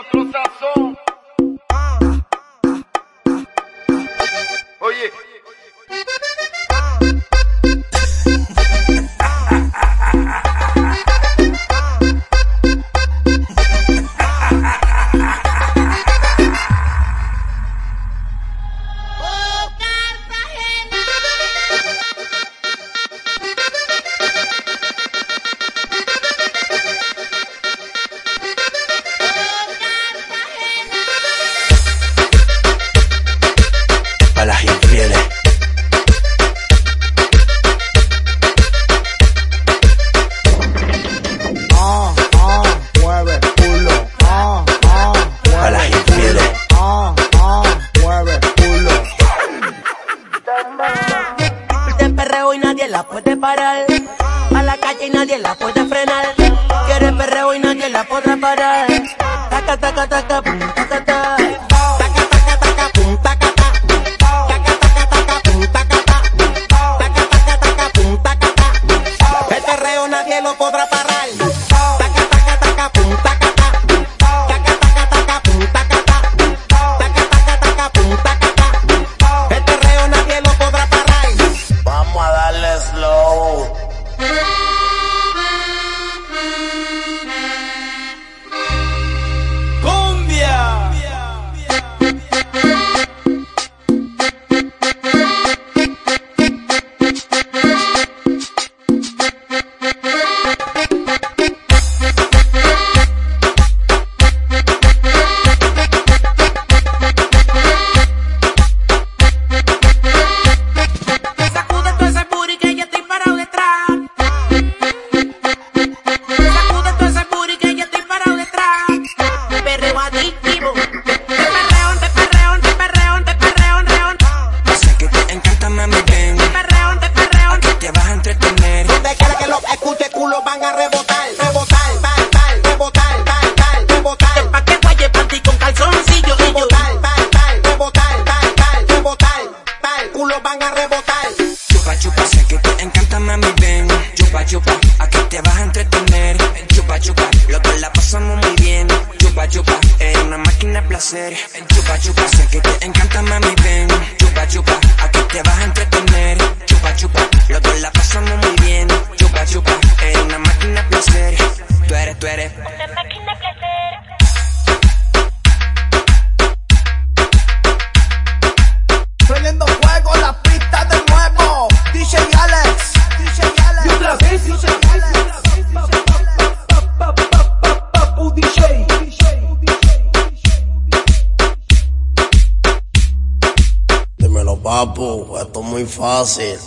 otro sazón. Ah, ah, ah, Oye. nadie la puede parar. A la calle y nadie la puede frenar. Quiere perreo y nadie la podrá parar. Taca, taca, taca, pum, taca, taca. Nadie lo podrá parar. chupa, aquí te vas a entretener. Chupa chupa, los dos la pasamos muy bien. Chupa chupa, es una máquina de placer. Chupa chupa, sé que te encanta mami. Esto es muy fácil.